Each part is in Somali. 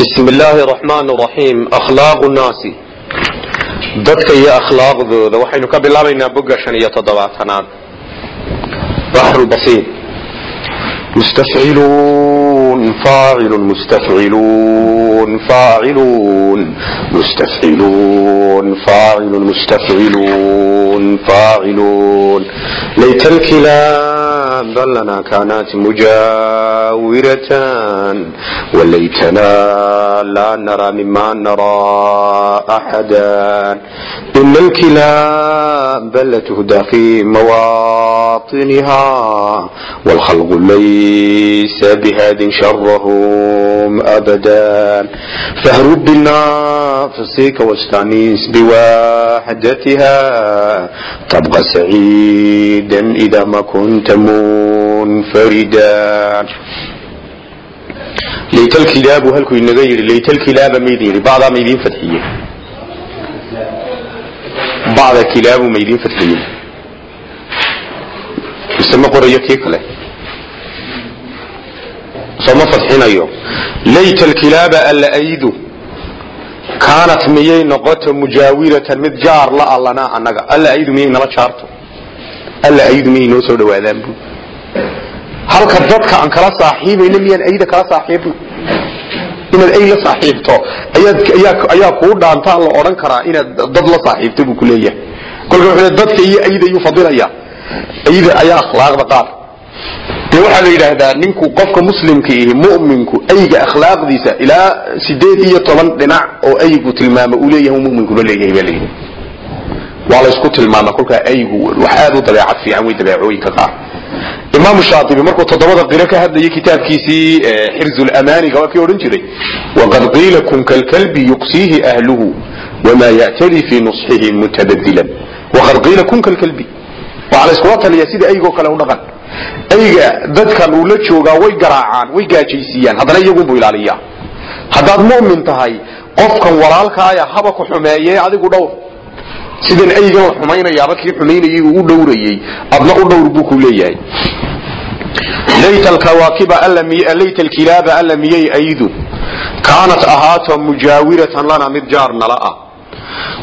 بسم الله الرحمن الرحيم أخلاق الناس dadka iyo akhlaaqdooda waxaynu ka bilaabaynaa boga shan iyo toddobaatanaad baxru basiir mustafciluun faacilun mustafciluun faaciluun mustafciluun faacilun mustafciluun faaciluun layta بلنا كانت مجاورة وليتنا لا نرى مما نرى أحدا إن الكلاب بل تهدى في مواطنها والخلق ليس بهاد شرهم أبدا فاهرب بالنفسك واستانيس بوحدتها تبقى سعيدا إذا ما كنت موت munfaridaan laytlkilaabu halkuu inaga yidhi laytlkilaaba maydin yidhi bacdaa maydin fadxiye bacda kilaabu maydin fadxiye mise ma qorayo kii kale sooma fadxinayo layt alkilaaba alaidu kaanat miyay noqoto mujaawiratan mid jaar la allanaa annaga alaidu miyay nala jaarto alaidu miyay noo soo dhawaadaan buu halka dadka aan kala saaxiibayna miyaan ayda kala saaxiibna. Inaad ay la saaxiibto ayaa kuu dhaantaa la odhan karaa inaad dad la saaxiibto buu kuleeyahay kolka wuxuu dadka iyo ayda ayuu fadilaya. Ayda ayaa akhlaaqda qaar. Dee waxaa la yidhaahdaa ninku qofka muslimka ihi mu'minku ayga akhlaaqdiisa ilaa sideed iyo toban dhinac oo aygu tilmaama uu leeyahay muminkuba leeyahay baa layidhi waa laysku tilmaama kolkaa aygu wax aad u dabeecad fiican wey dabeecooyinka qaar imaam shaaibi markuu toddobada qiro ka hadlayay kitaabkiisii xirzulamaaniga waa kii odhan jiray waqad qiila kun kalkalbi yuqsiihi ahluhu wamaa ya'tadi fii nusxihi mutabadilan waqad qiila kun kalkalbi waxaa la yskula taliyaa sida aygoo kale u dhaqan. Ayga dadkan uu la joogaa way garaacaan way gaajaysiiyaan haddana iyagunbuu ilaaliyaa. Haddaad mu'min tahay qofkan walaalkaaya haba ku xumeeye adigu dhowr sidan aygan la xumaynayaaba kii xumaynayay uu u dhowrayey adna u dhowr buu ku leeyahay. Layta alkilaaba alla miyay aydu. Kaanat ahaato mujaawiratan lana mid jaar nala ah.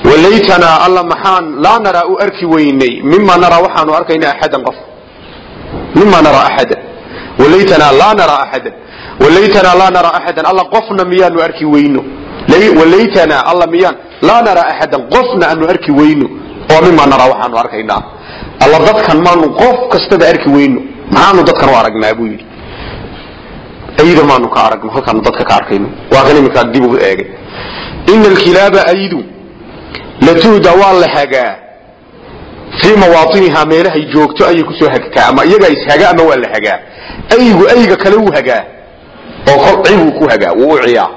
Walaytanaa alla maxaan laa naraa u arki weynay mima naraa waxaanu arkayna axadan qof. Mima naraa axadan. Walaytanaa laa naraa axadan. Walaytanaa laa naraa axadan. Alla qofna miyaanu arki weyno walaytanaa alla miyaan laa naraa axadan qofna aanu arki weyno oo mima naraa waxaanu arkaynaa. Alla dadkan maanu qof kastaba arki weyno maxaanu dadkan u aragnaa buu yidhi. Ayda maanu ka aragno halkaanu dadka ka arkayno. Waa kan iminkaa dib u eegay. Ina alkilaaba aydu latuhda waa la hagaa. Fii mawaatinihaa meelahay joogto ayay ku soo hagtaa ama iyagaa ishaga ama waa la hagaa. Aygu ayga kale wuu hagaa oo kol cibuu ku hagaa wuu u ciyaa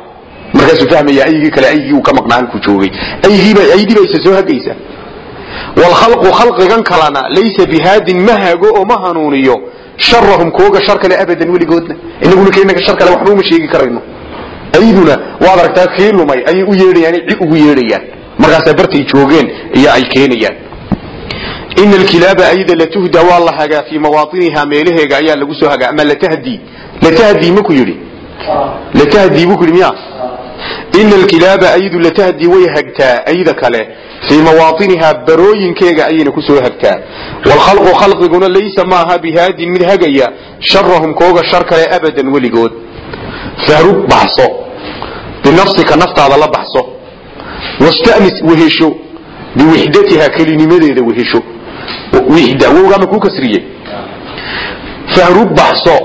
markaasuu fahmaya aygii kale aygii uu ka maqnaa halkuu joogay. Aygiiba aydiiba isa soo hagaysa wlkhalqu khalqigan kalena laysa bihaadin ma hago oo ma hanuuniyo. Sharahum kooga shar kale abadan weligoodna inaguna keenaga shar kale waxba uma sheegi karayno. Ayduna waad aragtaa kii lumay ayay u yeedhayaan cid ugu yeedhayaan. Markaasaa bartay joogeen iyo ay keenayaan. Ina alkilaaba ayda latuhda waa la hagaa fii mawaatinihaa meelaheega ayaa lagu soo hagaa. Ama latahdi latahdi maku yidhi? Latahdi buu ku yidhi miya ina alkilaaba aydu latahdi way hagtaa ayda kale fii mawaatinihaa barooyinkeega ayayna ku soo hagtaa waalkhalqu khalqiguna laysa maaha bihaadin mid hagaya sharahum kooga shar kale abadan weligood fahrug baxso binafsika naftaada la baxso wastanis wehesho biwixdatihaa kelinimadeeda wehesho wixda wowgaama kuu kasriye fahrug baxso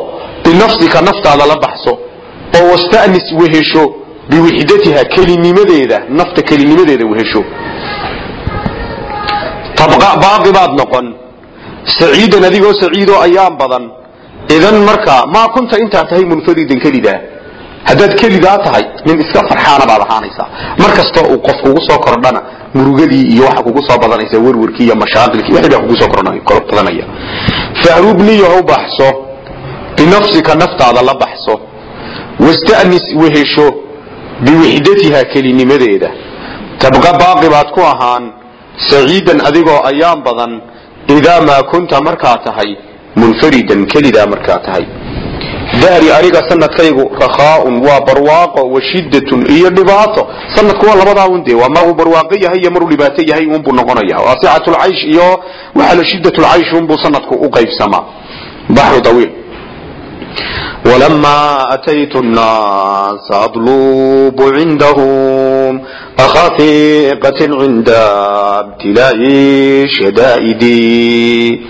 binafsika naftaada la baxso oo wastanis wehesho biwixdatiha kelinimadeeda nafta kelinimadeeda wehesho tabqa baaqi baad noqon. Saciidan adigoo saciidoo ayaan badan. Idan markaa maa kunta intaad tahay munfaridan kelidaa haddaad kelidaa tahay nin iska farxaana baad ahaanaysaa. Mar kastoo uu qof kugu soo kordhana murugadii iyo waxa kugu soo badanaysa werwarkii iyo mashaaqilkii wixii baa kugu soo badanaya. Fahrubniyahow baxso. Binafsika naftaada la baxso. Wastanis wehesho biwixdatiha kelinimadeeda. Tabqa baaqi baad ku ahaan saciidan adigoo ayaan badan idaa maa kunta markaa tahay munfaridan kelidaa markaa tahay. Dahri aniga sanadkaygu rakhaaun waa barwaaqo wa iyo dhibaato. Sanadku waa labadaa dee waa maruu barwaaqo yahay iyo maruu dhibaato yahay unbuu noqonaya waa sixatulcaysh iyo waxaa la shidatulcaysh unbuu sanadku u qaybsamaa. Baxru tawiil ولما أتيت الناس أطلوب عندهم أخافقة عند ابتلاء شدائدي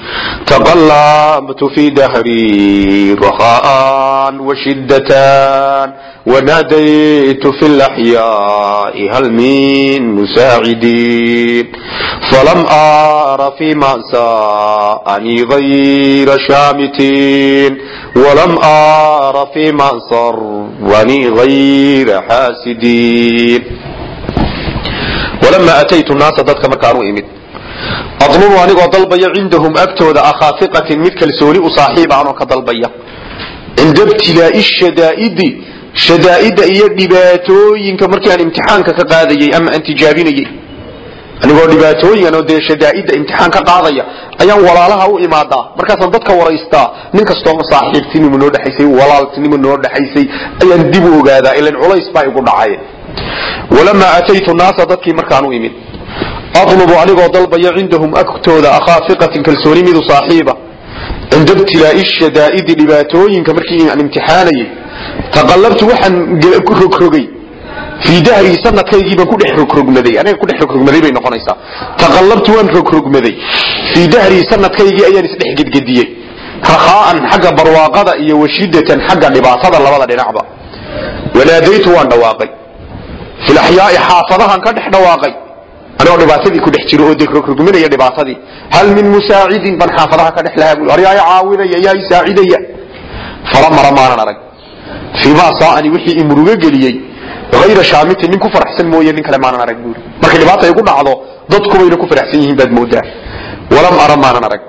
تقلبت في دهري رخاء وشدتان وناديت في الأحياء هل من مساعدين فلم أر فيما ساءني غير شامتين ولم أر فيما صرني غير حاسدين ولما أتيت الناس ضدك مكانوا إمد أظلم أنيقو ضلبيا عندهم أكتود أخا ثقة مثل كالسوري أصاحب عنه كضلبيا عند ابتلاء الشدائد shadaa'idda iyo dhibaatooyinka markaan imtixaanka ka qaadayay ama aan tijaabinayay anigoo dhibaatooyin anoo dee shadaa'idda imtixaan ka qaadaya ayaan walaalaha u imaadaa. Markaasaan dadka waraystaa nin kastooma saaxiibtinimu noo dhexaysay walaaltinimu noo dhexaysay ayaan dib u ogaadaa ilan culays baa igu dhacaye walamaa aataytu naasa dadkii markaan u imid. Adlubu anigoo dalbaya cindahum agtooda akhaafiqatin kalsooni midu saaxiiba. Cinda ibtilaa'i shadaa'idi dhibaatooyinka markii aan imtixaanayay taqallabtu waxaan rogrogay fii dahrii sanadkaygii baan ku dhex rogrogmaday aniga ku dhex rogrogmaday bay noqonaysaa. Taqallabtu waan rogrogmaday fii dahrii sanadkaygii ayaan isdhex gedgediyey. Rakhaa'an xagga barwaaqada iyo washidatan xagga dhibaatada labada dhinacba. Wanaadaytu waan dhawaaqay. Fil axyaai xaafadahan ka dhex dhawaaqay. Anigoo dhibaatadii ku dhex jiro oo dee rogrogminaya dhibaatadii. Hal min musaacidin baan xaafadaha ka dhex lahaa bui aryaa caawinaya yaa isaacidaya fala mara maanan arag fii maa saa'ani wixii imurugo geliyey ayra shaamitin nin ku faraxsan mooye nin kale maanan arag buuri markay dhibaata igu dhacdo dadkubayna ku faraxsan yihiin baad moodaa walam ara maanan arag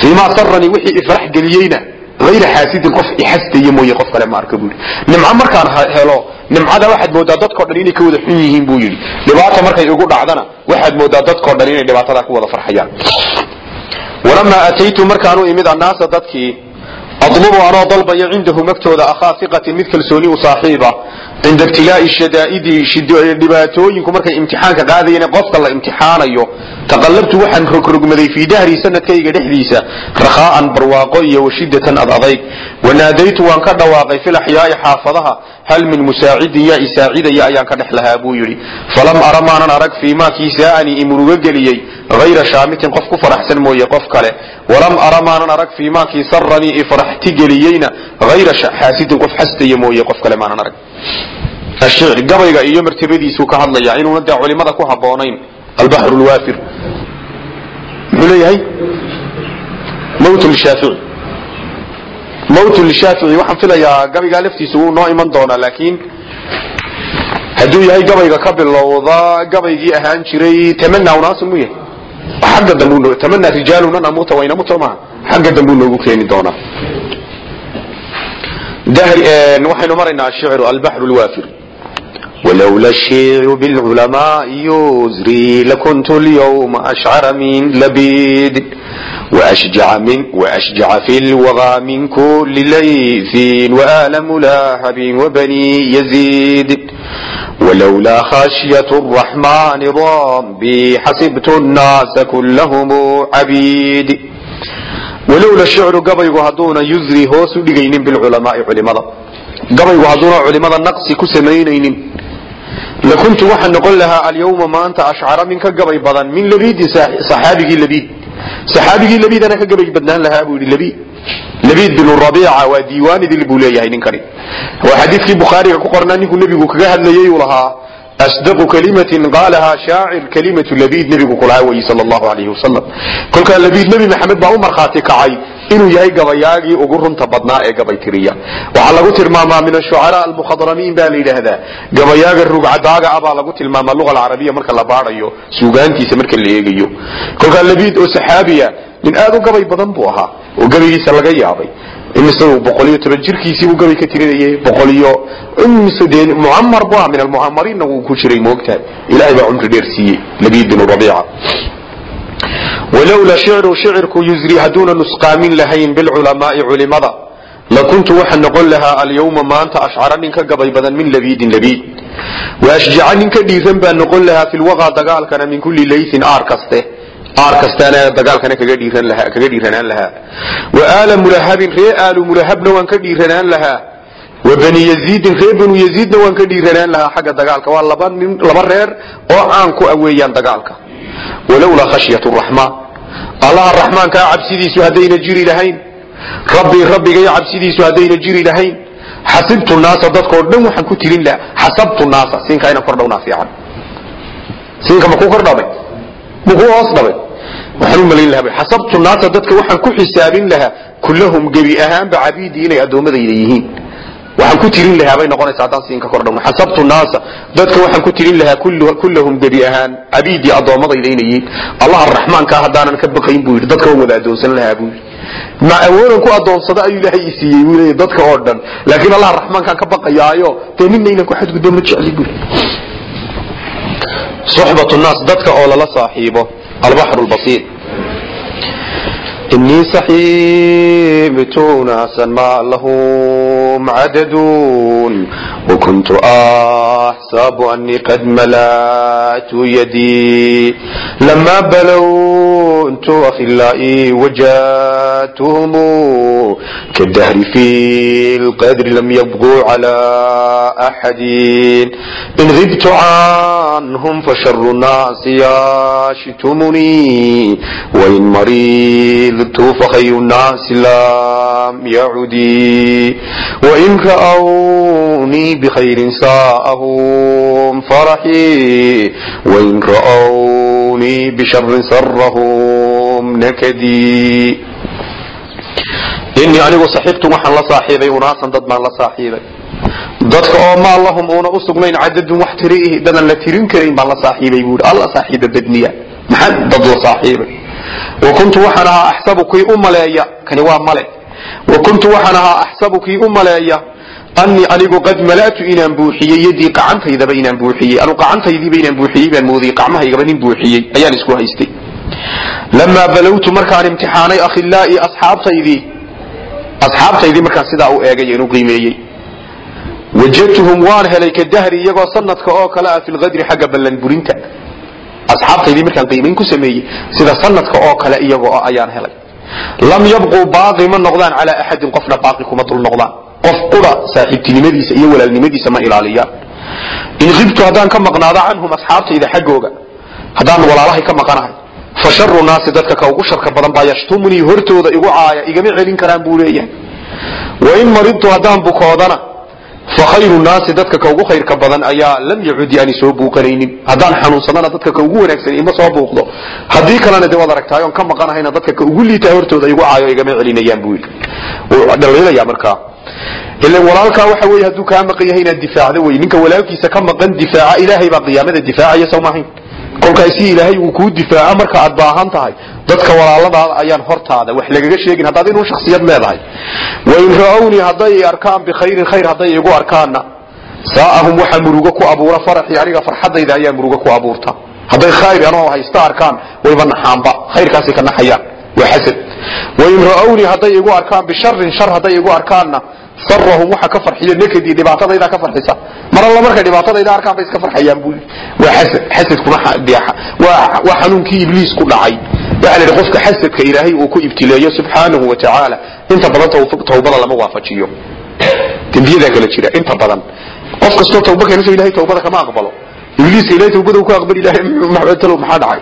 fii maa saranii wixii ifrax geliyeyna ayra xaasidin qof ixasdaya mooye qof kale ma arka buuri nimco markaan helo nimcada waxaad moodaa dadkao dhan inay ka wada xun yihiin buu yidhi dhibaata markay igu dhacdana waxaad moodaa dadkao dhan inay dhibaatadaa ku wada farxayaan walamaa ataytu markaanu imid annaasa dadkii adlubu anoo dalbaya cindahum agtooda akhaa iqatin mid kalsooni u saaxiiba cinda ibtilaa'i shadaa'idi dhibaatooyinku markay imtixaanka qaadayeen qofka la imtixaanayo taqallabtu waxaan rogrogmaday fii dahri sanadkayga dhexdiisa rakhaa'an barwaaqo iyo washidatan ad adayg wanaadaytu waan ka dhawaaqay fil axyaa'i xaafadaha hal min musaacidin yaa isaacidaya ayaan ka dhex lahaa buu yidhi. Falam ara maanan arag fii maa kii saa'anii imuruga geliyey hayra shaamitin qof ku faraxsan mooye qof kale. Walam ara maanan arag fii maa kii saranii ifraxti geliyeyna hayra xaasidin qof xastaya mooye qof kale maanan arag. Ashicr gabayga iyo martabadiisuu ka hadlaya inuuna dee culimada ku haboonayn albaxru lwaafir muxuu leeyahay? Mawt lishaafici mawt lishaafici waxaan filayaa gabaygaa laftiisa wuu noo iman doonaa laakiin hadduu yahay gabayga ka bilowda gabaygii ahaan jiray tamana unaasun mu yahay xagga dambu tamana rijaaluna namuta waynamuta maaha xagga dambuu noogu keeni doonaa waxaynu maraynaa ashicru albaxru lwaafir ولولا الشيع بالعلماء يزري لكنت اليوم أشعر من لبيد وأشجع في الوغى من كل ليث وآل ملاحب وبني يزيد. ولولا خشية الرحمن ربي حسبت الناس كلهم عبيد. walowla shicru gabaygu hadduuna yusri hoos u dhigaynin bilculamaai culimada gabaygu hadduuna culimada naqsi ku samaynaynin lakuntu waxaa noqon lahaa alyawma maanta ashcara min ka gabay badan min labiidin saxaabigii labiid saxaabigii labiidana ka gabay badnaan lahaa buu yidhi labiid labiid bin rabiica waa diiwaanidil buu leeyahay ninkani. Waa xadiidkii bukhaariga ku qornaa ninkuu nebigu kaga hadlayey uu lahaa asdaqu kalimatin qaalahaa shaacir kalimatu labiid nebigu kulahaa weyi sal allahu alayhi wasalam kolkaa labiid nebi maxamed baa u markhaati kacay inuu yahay gabayaagii ugu runta badnaa ee gabay tiriya. Waxaa lagu tilmaamaa min ashucaraa almukhadramiin baa la yidhaahdaa. Gabayaaga rugcadaaga ah baa lagu tilmaamaa luga alcarabiya marka la baadhayo suugaantiisa marka la eegayo. Kolkaa labiid oo saxaabiya nin aad u gabay badan buu ahaa oo gabaygiisa laga yaabay. Imise boqol iyo toban jirkiisii buu gabay ka tirinayay boqol iyo imise dee mucamar bu ah min almucamariinna wuu ku jiray moogtahay. Ilahay baa cumri dheer siiyey labiid bin rabiica walowla shicru shicirku yusri hadduuna nusqaamin lahayn bilculamaai culimada lakuntu waxaan noqon lahaa alyawma maanta ashcara nin ka gabay badan min labiidin labiid wa ashjaca nin ka dhiiran baan noqon lahaa fi lwaqa dagaalkana min kulli laysin aar kaste aar kastaana dagaalkana kaga dhiiranaan lahaa wa aala mulahabin ree aalu mulahabna waan ka dhiiranaan lahaa wa bani yaziidin ree banu yaziidna waan ka dhiiranaan lahaa xagga dagaalka waa laba reer oo caan ku aweeyaan dagaalka walowlaa khashyat raxmaan allaha raxmaankaa cabsidiisu haddayna jiri lahayn rabbii rabbigay cabsidiisu haddayna jiri lahayn xasibtu naasa dadkoo dhan waxaan ku tirin lahaa xasabtu naasa siinka ina kordhawnaa fiican siinka makuu kor dhabay makuu hoos dhabay waxaan u malayn lahaa xasabtu naasa dadka waxaan ku xisaabin lahaa kullahum gebi ahaanba cabiidii inay addoommadayda yihiin waxaan ku tirin lahaa bay noqonaysaa haddaan siinka kor dhawno xasabtu naasa. Dadka waxaan ku tirin lahaa kullahum gebi ahaan cabiidii addoommadayda inay yihiin. Allaha raxmaankaa haddaanan ka baqayn buu yidhi. Dadka waan wada addoonsan lahaa buu yidhi. Ma awoodan ku adoonsada ayuu ilaahay i siiyey buu leeyahy dadka oo dhan. Laakiin allah raxmaankaan ka baqayaayo dee nina inaan ku xadgudbo ma jecli buu suxbatu naas dadka oo lala saaxiibo albaxru lbasiir إني سحيبت ناسا لهم عدد وكنت أحسب أني قد ملأت يدي لما بلوت أخلائي في القدر لم يبغوا على أحد إن غبت عنهم فشر الناس ياشتمني وإن فخير الناس لم يعدي وإن رأوني بخير ساءهم فرحي وإن رأوني بشر سرهم نكدي إني أنيgu صaxiibtu waxaan la saaxiibay unaasan dad baan la saaxiibay dadka oo maa lahum uuna u sugnayn cadadun wax tiriihi dadan la tirin karayn baan la saaxiibay buu alla saaxiiba badniya maxaan dad la saaxiibay wa kuntu waxaan ahaa axsabu kii u maleeya kani waa male. Wa kuntu waxaan ahaa axsabu kii u maleeya anii anigu qad mala'tu inaan buuxiyey yadii qacantaydaba inaan buuxiyey anu qacantaydiiba inaan buuxiyey baan moodayey qacmahaygaba nin buuxiyey ayaan isku haystay. Lamaa balowtu markaan imtixaanay akhilaa'ii asxaabtaydii asxaabtaydii markaan sidaa u eegay aan qiimeeyey. Wajadtuhum waan helay ka iyagoo sanadka oo kale ah fi lqadri xagga ballanburinta asxaabtaydii markaan qiimayn ku sameeyey sida sanadka oo kale iyagoo ah ayaan helay. Lam yabquu baaqi ma noqdaan calaa axadin qofna baaqi kuma dul noqdaan. Qof qura saaxiibtinimadiisa iyo walaalnimadiisa ma ilaaliyaan in khibtu haddaan ka maqnaado canhum asxaabtayda xaggooga haddaan walaalahay ka maqanahay fa sharu naasi dadka ka ugu sharka badan baa yashtumunii hortooda igu caaya igama celin karaan buu leeyahay. Wain maridtu haddaan bukoodana fa khayru naasi dadka ka ugu khayrka badan ayaa lam yacud yani soo buuqanaynin. Haddaan xanuunsadana dadka ka ugu wanaagsan ima soo buuqdo. Haddii kalena de waad aragtaay oon ka maqanahayna dadka ka ugu liitaa hortooda igu caayo igama celinayaan buu yidhi. Dhaliilaya markaa. Ilan walaalkaa waxa weeye hadduu kaa maqan yahay inaad difaacdo wey. Ninka walaalkiisa ka maqan difaaca ilaahay baa qiyaamada difaacaya soo maahayn kolkaas si ilaahay uu kuu difaaco marka aad baahan tahay. Dadka walaaladaada ayaan hortaada. Wax lagaga sheegin haddaad inuu shaksiyad leedahay. Wain ra'awnii hadday i arkaan bikhayrin khayr hadday igu arkaanna saa'ahum waxaa murugo ku abuura faraxii aniga farxadayda ayaa murugo ku abuurta. Hadday khayr anoo haysta arkaan wayba naxaanba. Khayrkaasay ka naxayaan. Waa xasad. Wain ra'awnii hadday igu arkaan bisharin shar hadday igu arkaanna sarahum waxa ka farxiyo nakadii dhibaatadayda ka farxisa. Mar alla markay dhibaatadayda arkaan bay iska farxayaan buu waa xasad xasadkuna waa xanuunkii ibliis ku dhacay. Waxa la yidhi qofka xasadka ilaahay uu ku ibtileeyo subxaanahu wa tacaala inta badan tawbada lama waafajiyo. Dembiyadaa kala jira inta badan. Qof kastoo tawba keenayso ilahay tawbada kama aqbalo. Ibliiska ilahay tawbada uu ka aqbali maxamed maxaa dhacay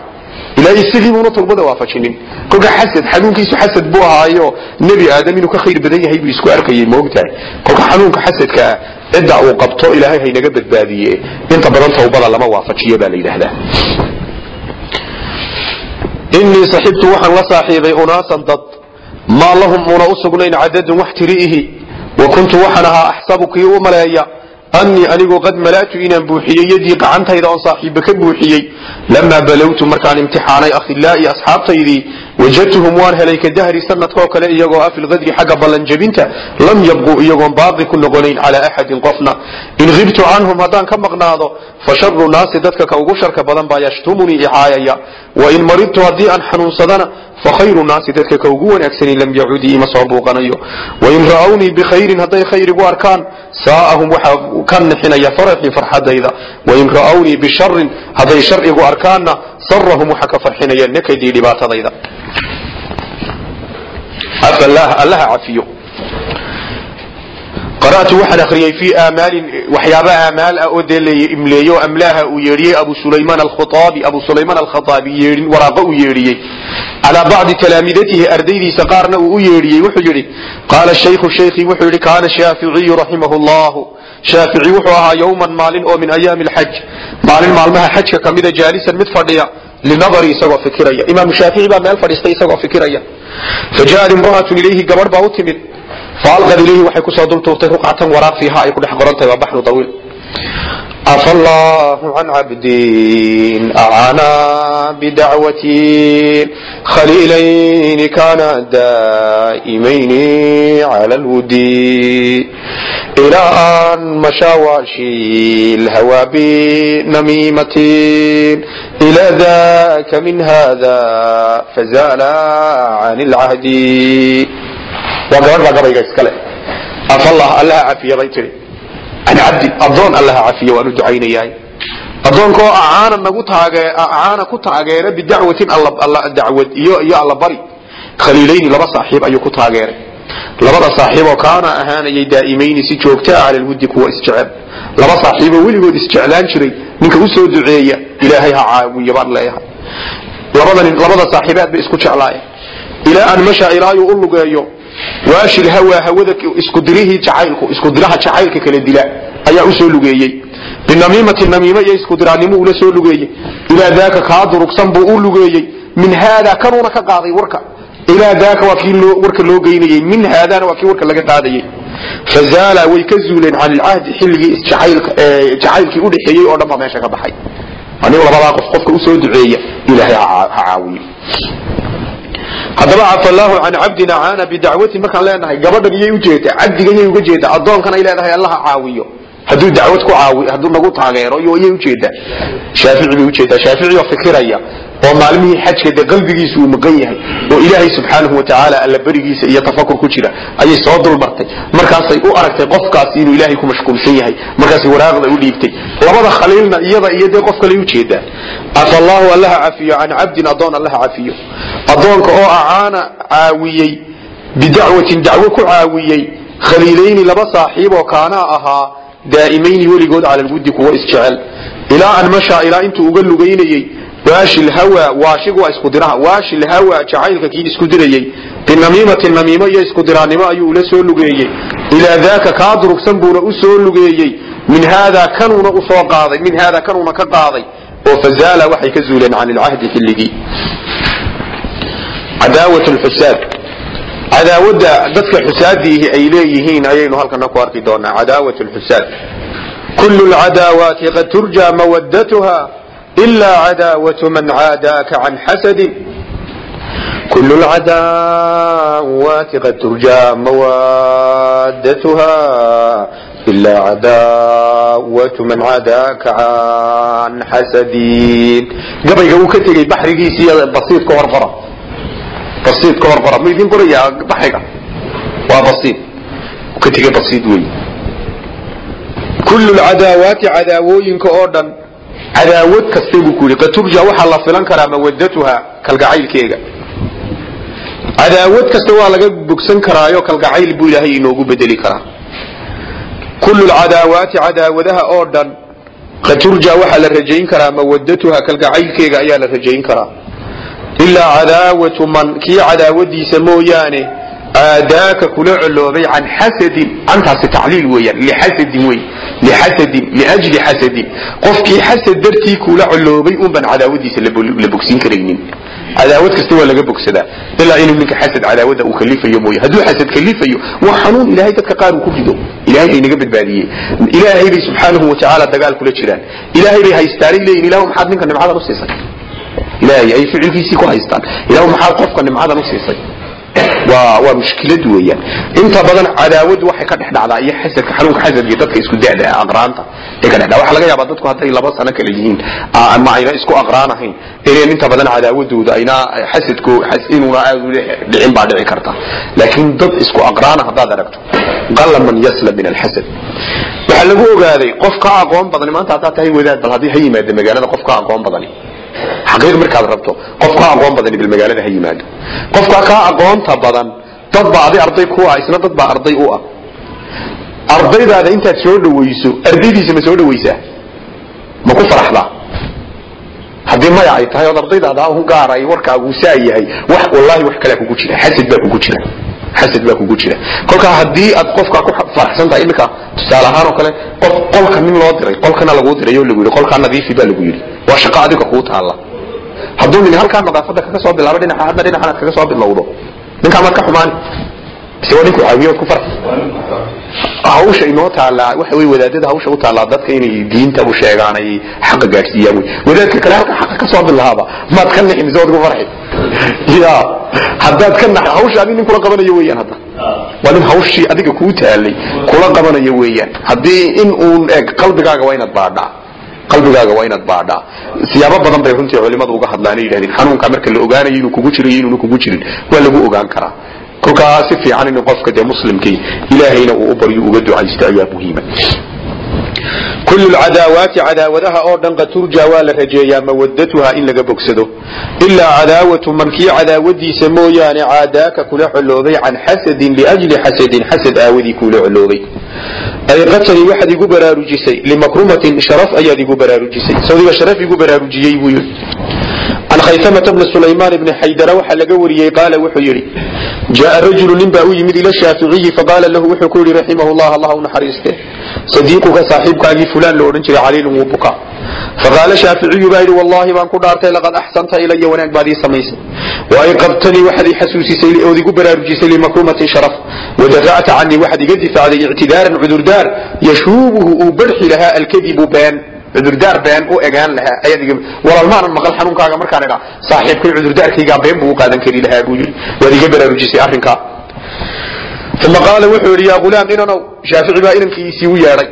ilaahay isagii buuna tawbada waafajinin. Kolka xasad xanuunkiisu xasad buu ahaayo nebi aadam inuu ka khayr badan yahay buu isku arkayay moogtahay kolka xanuunka xasadka cidda uu qabto ilaahay haynaga badbaadiye inta badan tawbada lama waafajiyo baa la yidhaahdaa. Inii saxibtu waxaan la saaxiibay unaasan dad. Maa lahum una u sugnayn cadadun wax tiriihi wa kuntu waxaan ahaa axsabu kii u maleeya anii anigu qad mala'tu inaan buuxiyey yadii gacantayda oon saaxiibba ka buuxiyey. Lamaa balowtu markaan imtixaanay akhilaa'ii asxaabtaydii wajadtuhum waan helay ka dahri sanadkoo kale iyagoo ah filqadri xagga ballanjabinta lam yabquu iyagoon baaqi ku noqonayn calaa axadin qofna. In khibtu canhum haddaan ka maqnaado fa sharu naasi dadka ka ugu sharka badan baa yashtumunii icaayaya. Wain maridtu haddii aan xanuunsadana fakhayru naasi dadka ka ugu wanaagsani lam yacudii ima soo buuqanayo. Wain ra'awnii bikhayrin hadday khayr igu arkaan saa'ahum waxaa ka nixinaya faraxii farxadayda. Wain ra'awnii bisharin hadday shar igu arkaanna sarahum waxa ka farxinaya nakadii dhibaatadayda allaha cafiyo qara'tu waxaan akhriyey fii aamaalin waxyaaba aamaal ah oo dee imleeyo amlaaha uu yeedhiyey abu sulaymaan alkhaaabi abu sulaymaan alkhaaabi yeedhin waraaqo uu yeedhiyey calaa bacdi talaamidatihi ardaydiisa qaarna uu u yeedhiyey wuxuu yidhi qaala shaykhu shaykhii wuxuu yidhi kaana shaaficiyu raximahu llahu shaafici wuxuu ahaa yowman maalin oo min ayaami alxaj maalin maalmaha xajka kamida jaalisan mid fadhiya linadari isagoo fikiraya imaamu shaafici baa meel fadhiistay isagoo fikiraya fajaءat imra'atun ilayhi gabadh baa u timid faalqad ilayhi waxay ku soo dul tuurtay ruqcatan waraaq fiiha ay ku dhex qoran tahay waa baxru tawiil cafa allahu can cabdiin acanaa bidacwatiin khaliilayni kaana daa'imayni cala alwudi ilaa aan mashaawaashiil hawaabi namiimatiin ilaa daka min hada fazaala can ilcahdi waa gabadh baa gabayga iskale afa allah allaha cafiyabay tiri can cabdin adoon allaha cafiya waan u ducaynayahay. Adoonkaoo acaana nagu acaana ku taageera bidacwatin dacwad iyo iyo alla bari. Khaliilayni laba saaxiib ayuu ku taageeray. Labada saaxiiboo kaana ahaanayay daa'imayni si joogtaa cala lwuddi kuwa isjecel. Laba saaxiiboo weligood isjeclaan jiray ninka u soo duceeya ilaahay ha caawiyo baan leeyahay. Labadan labada saaxiibaad bay isku jeclaayeen ilaa an masha ilaayuu u lugeeyo waashil hawaa hawada isku dirihii jacaylku isku diraha jacaylka kala dila ayaa u lugeeyey. Binamiimati namiima iyo isku diraanimo ula soo lugeeyey. Ilaa daaka kaa durugsan buu u lugeeyey. Min haada kanuuna ka qaaday warka. Ilaa daaka waa kii warka loo geynayey. Min haadana waa kii warka laga qaadayey. Fazaala way ka zuuleen can ilcahdi xilligii jacaylkii udhexeeyey oo dhan baa meesha ka baxay. Anigu labadaa qof qofka u soo duceeya ilaahay ha caawiyo haddaba cafa allaahu can cabdin acaana bidacwatin markaan leenahay gabadhan iyay cabdiga iyay uga jeedaa addoonkan ay leedahay allaha caawiyo hadduu dacwad ku caawi hadduu nagu taageero iyay u jeedaa shaafici u jeedaa shaafici fikiraya oo maalmihii xajka dee qalbigiisu uu maqan yahay oo ilaahay subxaanahu watacaala alla iyo tafakur ku jira ayay soo dulmartay. Markaasay u aragtay qofkaasi inuu ilaahay ku mashquulsan yahay. Markaasay waraaqda u dhiibtay. Labada khaliilna iyada iyo dee qof kale u jeedaa cafa allaha cafiyo can cabdin adoon allaha cafiyo. Adoonka oo acaana caawiyey bidacwatin dacwo ku caawiyey khaliilayni laba saaxiib oo kaanaa ahaa daa'imayni weligood cala lwuddi isjecel ilaa an mashaa ilaa intuu uga lugaynayey waashigu waa isku diraha. Waashil hawa jacaylka kii isku dirayey binamiimatin namiimo iyo isku diraannimo ayuu ula soo lugeeyey. Ilaa daaka kaa durugsan buuna u lugeeyey. Min haada kanuuna u soo qaaday. Min haada kanuuna ka qaaday. Oo fazaala waxay ka zuuleen can ilcahdi xilligii. Cadaawat lxusaad. Cadaawadda dadka xusaadiihi ay leeyihiin ayaynu halkana ku arki doonaa cadaawat lxusaad. Kulu lcadaawaati qad turja mawadatuha إلا عداوة من عاداك عن حسد كل العداوات قد ترجى موادتها إلا عداوة من عاداك عن حسد قبل يقول كتير بحر جيسي بسيط كورفرة بسيط كورفرة ما يدين قرية بحر وبسيط وكتير بسيط وي كل العداوات عداوين كأوردن cadaawad kastay buu ku qad turja waxaa la filan karaa mawadatuha kalgacaylkeega cadaawad kasta waa laga bogsan karaayo kalgacayl buu ilaahay inoogu bedeli karaa. Kullu lcadaawaati cadaawadaha oo dhan qad turja waxaa la rajayn karaa mawadatuha kalgacaylkeega ayaa la rajayn karaa. Ilaa cadaawatu man kii cadaawadiisa mooyaane aadaaka kula coloobay can xasadin. Cantaasi tacliil weeyaan lixasadin wey lixasadin liajli xasadin qofkii xasad dartii kula coloobay un baan cadaawadiisa la bogsiin karaynin cadaawad kasta waa laga bogsadaa ilaa inuu ninka xasad cadaawada uu kalifayo mooye hadduu xasad kalifayo waa xanuun ilaahay dadka qaar uu ku rido ilahay bay naga badbaadiyey ilaahay bay subxaanahu watacaala dagaal kula jiraan ilaahay bay haystaanay leeyihiin ilahu maxaad ninka nimcadan usiisay ilaahay ay ficilkiisii ku haystaan ilahu maxaad qofka nimcadan usiisay waa waa mushkilad weeyaan. Inta badan cadaawadu waxay ka dhex dhacdaa iyo xasadka xanuunka xasadka dadka isku da'da ah aqraanta ay ka dhex dhacdaa. Waxa laga yaabaa dadku hadday laba sano kale yihiin ama ayna isku aqraan ahayn inay inta badan cadaawadooda ayna xasadku inuuna aad u dhicin baa dhici karta. Laakiin dad isku aqraana haddaad aragto qalla man yaslam min alxasad. Waxaa lagu ogaaday qof ka aqoon badani maanta haddaad tahay wadaad bal haddii ha yimaado magaalada qof ka aqoon badani xaqiiq markaad rabto qof ka aqoon badani bil magaalada ha yimaado. Qofka ka aqoonta badan dad baa adi arday ku ah isna dad baa arday u ah. Ardaydaada intaad soo dhawayso ardaydiisa ma soo dhawaysaa ma ku faraxdaa? Haddii maya ay tahay ood ardaydaada un gaar ay warkaagu saa yahay wax wallahi wax kalea kugu jira xasad baa kugu jira xasad baa kugu jira. Kolkaa haddii aad qofka ku faraxsan tahay iminka tusaale ahaan oo kale qof qolka nin loo diray qolkana laguu diray oo lagu yidhi qolkaa nadiifi baa lagu yidhi. Waa shaqo adiga kuu taalla. Hadduu nin halkaa nadaafadda kaga soo bilaabo dhinaca hadda dhinacan aad kaga soo bilowdo ninkaa maad ka xumaani waa ninku caawiyo ood ku farx hawsha inoo taallaa waxa wey wadaadada hawsha u taallaa dadka inay diinta u sheegaan ay xaqa gaadhsiiyaan. Wey wadaadka kale halka xaqa ka soo bilaaba maad ka nixin mise waad ku farxi ya haddaad ka nax hawsha adi nin kula qabanayo weeyaan hadda. Waa nin hawshii adiga kuu taalay kula qabanayo weeyaan. Haddii in uun eg qalbigaaga waa inaad baadhaa. Qalbigaaga waa inaad baadhaa. Siyaabo badan bay runtii culimadu uga hadlaan yidhahdeen xanuunka marka la ogaanayo inuu kugu jiro iyo inuuna kugu jirin. Waa lagu ogaan karaa. Kolkaa si fiican in qofka dee muslimkii ilaahayna uu u baryo uga ducaysto ayaa muhiima kul cadaawaati cadaawadaha oo dhan qad waa la rajeeyaa mawadatuha in laga bogsado ilaa cadaawatu man kii cadaawadiisa mooyaane caadaaka kula coloobay can xasadin liajli xasadin xasad aawadii kula coloobay ayqatanii waxaad igu baraarujisay limakrumatin sharaf ayaad igu baraarujisay sawdiga sharaf igu baraarujiyey buu yidhi can khaytamata bni sulaymaan bni xaydara waxaa laga wariyey qaala wuxuu yidhi jaءa rajulu nin baa u yimid ila shaaficiyi faqaala lahu wuxuu ku yihi raximah llah allah u naxariiste sadiiquka saaxiibkaagii fulaan la odhan jiray caliilun wuu bukaa faqaala shaaficiyu baa yidhi wallahi baan ku dhaartay laqad axsanta ilaya wanaag baad ii samaysay waayqabtanii waxaad ii xasuusisay ood igu baraarujisay limakrumatin sharaf. Wadafacta canii waxaad iga difacday ictidaaran cudurdaar. Yashuubuhu uu barxi lahaa alkadibu been cudurdaar been u egaan lahaa. Ayaad walaalmaanan maqal xanuunkaaga markaan idhaa saaxiibkay cudurdaarkaygaa been buu u qaadan kari lahaa buu yidhi. Waad iga baraarujisay arrinkaa uma qaala wuxuu yidhi yaa gulaam inanow shaafici baa inankiisii u yeedhay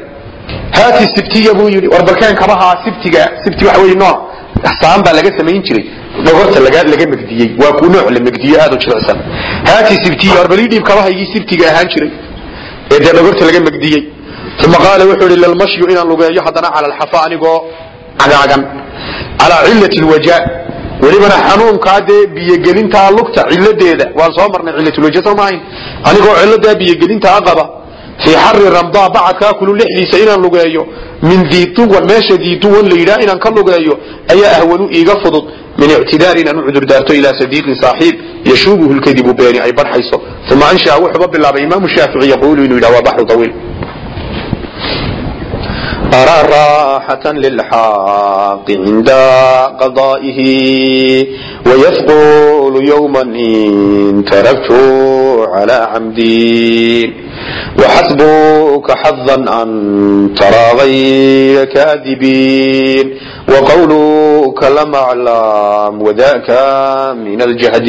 haati sibtiya buu yidhi war balkeen kabahaa sibtiga sibti waxa weye nooc saan baa laga samayn jiray dhogorta laga laga megdiyey waa ku nooc la megdiyo aad u jilicsan haati sibtiya war balii dhiib kabahaygii sibtiga ahaan jiray ee dee dhogorta laga megdiyey uma qaala wuxuu ihi lalmashyu inaan lugeeyo haddana cala alxafa anigoo cagaagan calaa cilati lwaja welibana xanuunkaa dee biyogelintaa lugta ciladeeda. Waan soo marnay cilatulwaja soo maahayn anigoo ciladaa biyogelintaa qaba. Fii xari ramdaa bacadkaa kulu lexdiisa inaan lugeeyo. Min diituwan meesha diituwan la yidhaha inaan ka lugeeyo ayaa ahwanu iiga fudud. Min ictidaar inaan u cudurdaarto ilaa sadiiqin saaxiib. Yashuubuhu lkadibu beeni ay barxayso. Uma anshaa wuxuuba bilaabay imaamu shaafici yaquulu inuu yidhaha waa baxru tawiil أرى راحة للحاق عند قضائه ويثقل يوما إن تركت على عمدي وحسبك حظا أن ترى غير كاذبين وقولك لمعلم وذاك من الجهد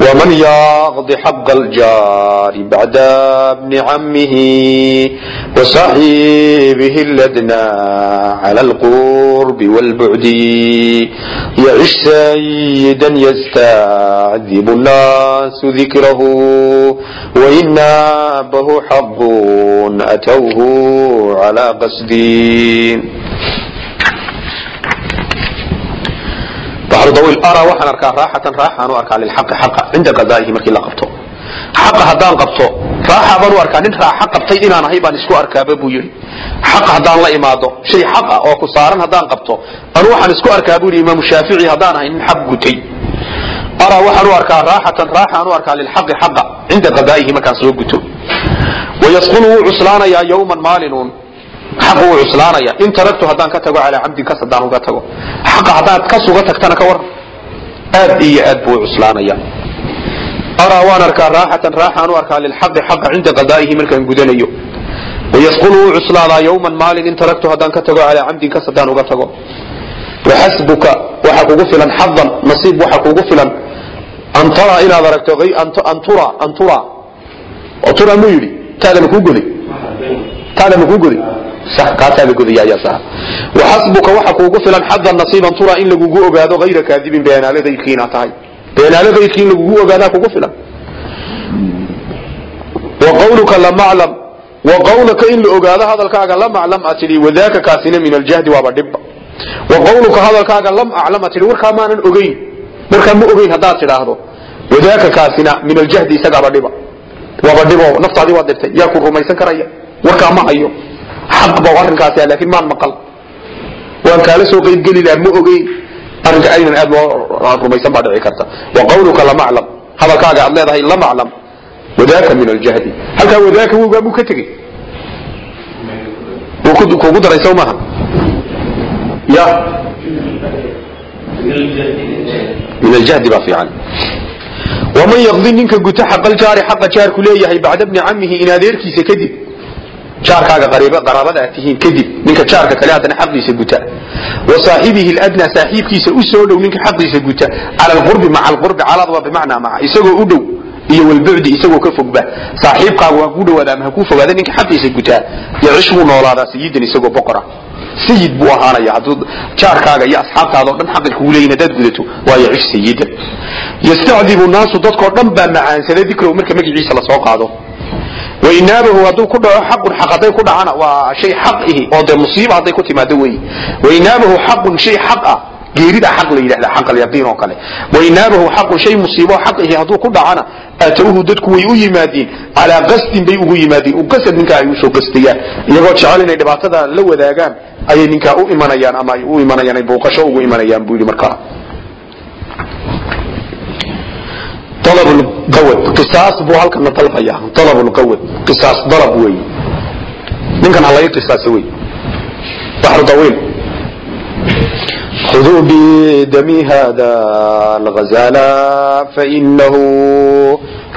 ومن يقض حق الجار بعد ابن عمه وصاحبه اللدنا على القرب والبعد يعش سيدا يستعذب الناس ذكره وإنا به حظ أتوه على قصد بحر طويل أرى وحن أركا راحة راحة أنا أركا للحق حق عند قضائه مركي لقبته حق هدان قبته راحة بانو أركا نين راحة قبتي إنا نهي بان اسكو أركا بابو يري حق هدان لا إماده شيء حق أو كسارا هدان قبته أنا وحن اسكو أركا بولي إمام الشافعي هدان هين حق قتي أرى وحن أركا راحة راحة أنا أركا للحق حق cinda qadaa'ihi markaa soo guto. Wayasqulu wuu cuslaanayaa yowman maalinun xaqu wuu cuslaanaya in taragtu haddaan ka tago calaa cabdin kas haddaan uga tago. Xaqa haddaad kas uga tagtana ka war aad iyo aad buu cuslaanaya araa waan arkaa raaxatan raaxaan u arkaa lilxaqi xaqa cinda qadaa'ihi markaan gudanayo. Wayasqulu wuu cuslaadaa yowman maalin in taragtu haddaan ka tago calaa cabdin kas haddaan uga tago. Waxasbuka waxa kugu filan xadan nasiib waxa kugu filan an tara inaad aragto antura antura. Tura muu yidhi taada makuu goday taada makuu goday sax kaasaa la godaya ayaa sax. Waxasbuka waxa kuugu filan xadan nasiiban tura in lagugu ogaado hayra kaadibin beenaale kayrkii inaad tahay. Beenaale kayrkii in lagugu ogaadaa kugu filan. Wa qawluka lamaclam wa qawlaka in la ogaado hadalkaaga lam aclam a tidhi wadaaka kaasina min aljahdi waaba dhibba. Wa qawluka hadalkaaga lam aclam a tidhi warkaa maanan ogeyn. Warkaa ma ogeyn haddaad tidhaahdo wadaaka kaasina min aljahdi isagaaba dhiba waaba dhibo naftaadii waad dhibtay yaa ku rumaysan karaya warkaa ma hayo xaq ba arrinkaasi laakiin maan maqal waan kaala soo qaybgeli laha ma ogeyn arrinka aynan aad loo rumaysan baa dhici karta wa qawluka lam aclam hadalkaaga aad leedahay lam aclam wadaaka min aljahdi halkaa wadaaka wogaa buu ka tegey wuu kugu daray sow maaha ya min aljahdi baa fiican waman yaqdi ninka guta xaqa aljaari xaqa jaarku leeyahay bacda bni camihi in adeerkiisa kadib jaarkaaga qaraabada aad tihiin kadib ninka jaarka kale haddana xaqiisa guta wa saaxibihi ladnaa saaxiibkiisa u soo dhow ninka xaqiisa guta cala alqurbi maca alqurbi calad waa bimacnaa maca isagoo u dhow iyo walbucdi isagoo ka fogba. Saaxiibkaagu ha kuu dhawaada ama ha kuu fogaada ninka xaqiisa gutaa. Yacish wuu noolaadaa sayidan isagoo boqora. Sayid buu ahaanaya hadduu jaarkaaga iyo asxaabtaada o dhan xaqi kugu leeyihiin haddaad gudato waa yacish sayidan. Yastacdibu naasu dadkoo dhan baa macaansada dikrow marka magaciisa la soo qaado. Wainaabahu hadduu ku dhaco xaqun xaq hadday ku dhacana waa shay xaq ihi oo dee musiiba hadday ku timaado wey wainaabahu xaqun shay xaq ah geerida aq la yidhahda xaq alyaqiin oo kale. Wainaabahu xaqun shay musiibo xaq ihi hadduu ku dhacana atowhu dadku way u yimaadiin calaa qasdin bay ugu yimaadiin uqasad ninkaa ay u soo qastayaan iyagoo jecel inay dhibaatada la wadaagaan ayay ninkaa u imanayaan ama ay u imanayaan ay booqasho ugu imanayaan buu yidhi markaa. Alawad qisaas buu halkana dalbaya alawad qisaas dalab wey ninkan halayqisaas wey baxru dawiil خذوا بدمي هذا الغزال فإنه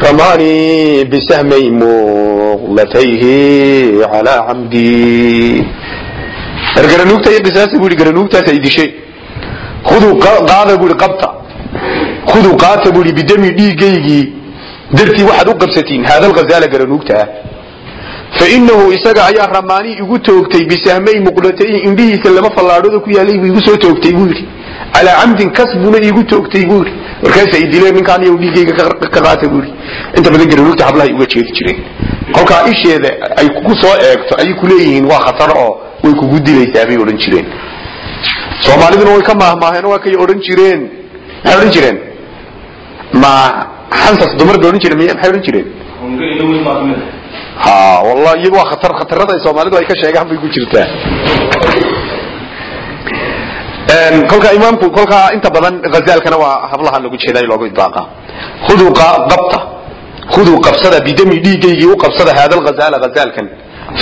رماني بسهمي مغلتيه على عمدي ergaranuugta iyo qisaasi buu yidhi garanuugtaas ay dishay khuduu qaada buu yidhi qabta khuduu qaata buu yidhi bidami dhiigaygii dartii fainahu isaga ayaa ramaani igu toogtay bisahmay muqlatay indhihiisa laba fallaadhooda ku yaalay buu igu soo toogtay buu yidhi calaa camdin kas buna iigu toogtay buu yidhi markaas ay dileen ninkaan iyo dhiigayga ka qaata buu yidhi inta badan garanuugta hablahay uga jeedi jireen kolkaa isheeda ay kugu soo eegto ayay kuleeyihiin waa khatar oo way kugu dilaysaa bay odhan jireen soomaaliduna way ka maahmaaheen waa kay odhan jireen maxay odhan jireen ma xansas dumar bay odhan jireen maxay odhan jireen wallahi iyagu waa khatar khatarada ay soomaalidu ay ka sheegaan bay ku jirtaa kolkaa imaamku kolkaa inta badan ghazaalkana waa hablaha lagu jeeday loogu idbaaqa. Khuduu qabta. Khuduu qabsada bidami dhiigaygii u qabsada haada alghazaala ghazaalkan.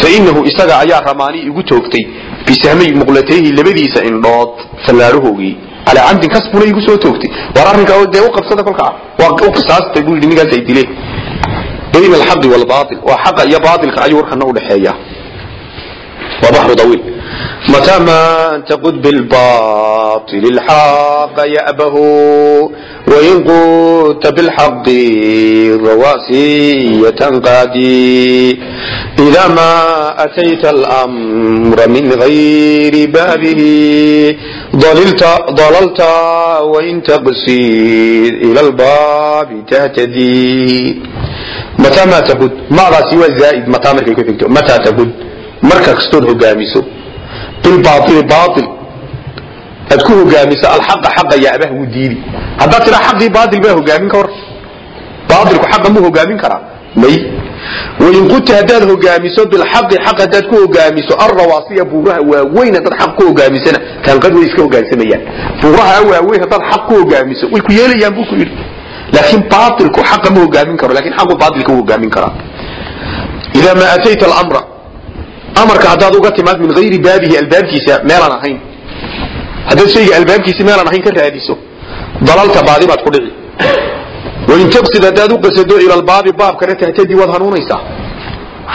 Fainahu isaga ayaa ramaani igu toogtay. Bisahmay muqlatayhi labadiisa indhood fallaadhahoogii calaa camdin kas buna igu soo toogtay. War arrinka dee u qabsada kolkaa waa u qisaastay buu yidhi ninkaas dileen بين الحق والباطل وحق يا باطل كأي ورخ النور حيا وبحر طويل متى ما تقد بالباطل الحق يأبه وإن قلت بالحق رواسي تنقادي إذا ما أتيت الأمر من غير بابه ضللت ضللت mata maa tahud madaasi waa zaaid mataa markay ku xigto mataa tahud marka kastood hogaamiso. Bilbaaili baail aad ku hogaamiso alxaqa xaqa yaabaha wuu diidi. Haddaad tidhaa xaqii baail baa hogaamin ka war baailku xaqa muu hogaamin karaa. May. Wain qulta haddaad hogaamiso bilxaqi xaq haddaad ku hogaamiso alrawaasiya buuraha waaweyn haddaad xaq ku hogaamisana kanqad way iska hogaansamayaan buuraha waaweyn haddaad xaq ku hogaamiso way ku yeelayaan buu ku yidhi laakiin baailku xaqa ma hogaamin karo laakiin xaqu baailka u hogaamin karaa idaa ma atayta alamra amarka haddaad uga timaad min hayri baabihi albaabkiisa meelaan ahayn haddaad shayga albaabkiisa meelaan ahayn ka raadiso dalalta baadi baad ku dhici wain taqsid haddaad u qasado ila albaabi baabkana tahtadi waad hanuunaysaa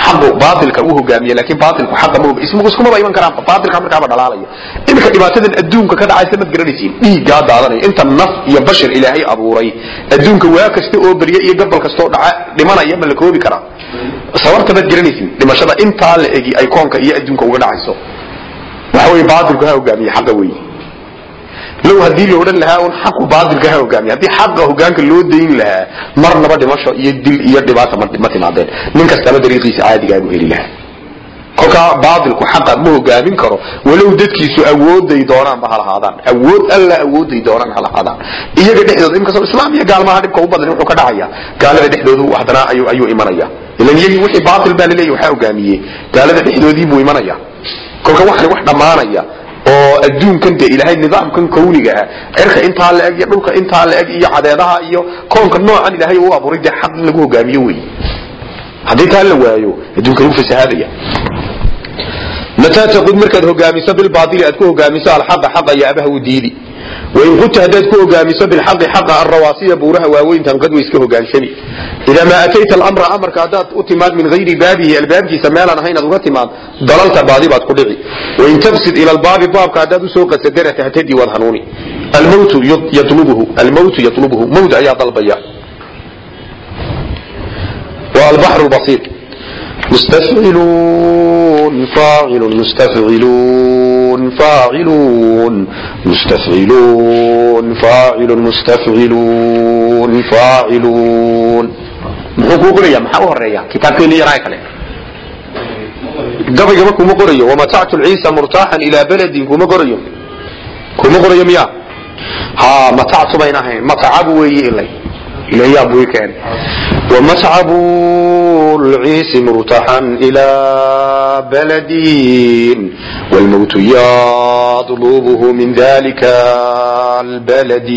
xaqu baatilka u hogaamiya laakiin baatilku xaqa ma ismugu iskumaba iman karaan baatilka markaaba dhalaalaya. Iminka dhibaatadan adduunka ka dhacaysa mad garanaysiin. Dhiiggaa daadanaya. Inta naf iyo bashar ilaahay abuuray. Adduunka waa kasta oo berye iyo gabal kasta oo dhaca dhimanaya ma la koobi karaa. Sababta mad garanaysiin. Dhimashada intaa la egi ay koonka iyo adduunka uga dhacayso. Waxa weye baatilku ha hogaamiye xaqa weeye low haddii la odhan lahaa un xaqu baatilka ha hogaamiye haddii xaqa hogaanka loo dayn lahaa marnaba dhimasho iyo dil iyo dhibaata ma ma timaadeen. Nin kastaba dariiqiisa caadigaa buu heli lahaa. Kolkaa baatilku xaqa ma hogaamin karo walow dadkiisu awooday doonaanba ha lahaadaan. Awood alla awooday doonaan ha lahaadaan. Iyaga dhexdooda inkastoo islaam iyo gaalmaha dhibka u badan wuxuu ka dhacaya. Gaalada dhexdoodu haddana ayuu imanaya. Ilan iyagii wixii baatil baa laleeyahy waxaa hogaamiyey gaalada dhexdoodii buu imanaya. Kolka waxani wax dhammaanaya oo adduunkan dee ilaahay nidaamkan kawniga ah cirka intaa la eg iyo dhulka intaa la eg iyo cadeedaha iyo koonka noocan ilaahay u abuuray dee xaq in lagu hogaamiyo wey haddii taa la waayo adduunkan u fasahaadaya mataa taqud markaad hogaamiso bilbaaili aad ku hogaamiso alxaqa xaqa iyo abaha u diidi wain qudta haddaad ku hogaamiso bilxaqi xaqa alrawaasiya buuraha waaweyntan qad way iska hogaansami idaa maa atayta alamra amarka haddaad u timaad min hayri baabihi albaabkiisa meelaan ahayn aad uga timaad dalalta baadi baad ku dhici. Wain tabsid ila albaabi baabka haddaad u soo qasagara tahtadii waad hanuuni. Almowtu yatlubuhu almowtu yatlubuhu mowd ayaa dalbaya. Wa albaxru lbasiir مستفعلون فاعل مستفعلون فاعلون مستفعلون فاعل مستفعلون فاعلون محقوق ليا محا هريا كتاب كيني راي كلي غبي غبي كوما قريو ومتعت العيسى مرتاحا الى بلد كوما قريو كوما قريو ميا ها متعت بينها متعب وي الي الي ابوي كان ومصعب العيس مرتحا إلى بلدين والموت يطلبه من ذلك البلد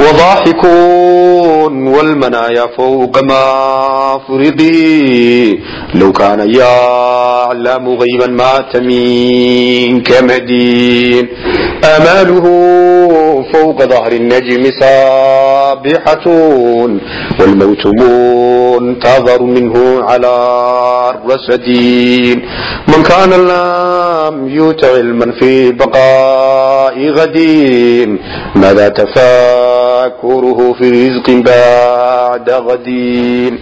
وضاحك والمنايا فوق ما فرضي لو كان يعلم غيبا ما تمين كمدين أماله فوق ظهر النجم سابحة والموتمون تظهر منه على الرسدين من كان لم يوت علما في بقاء غدين ماذا تفاكره في رزق بعد غدين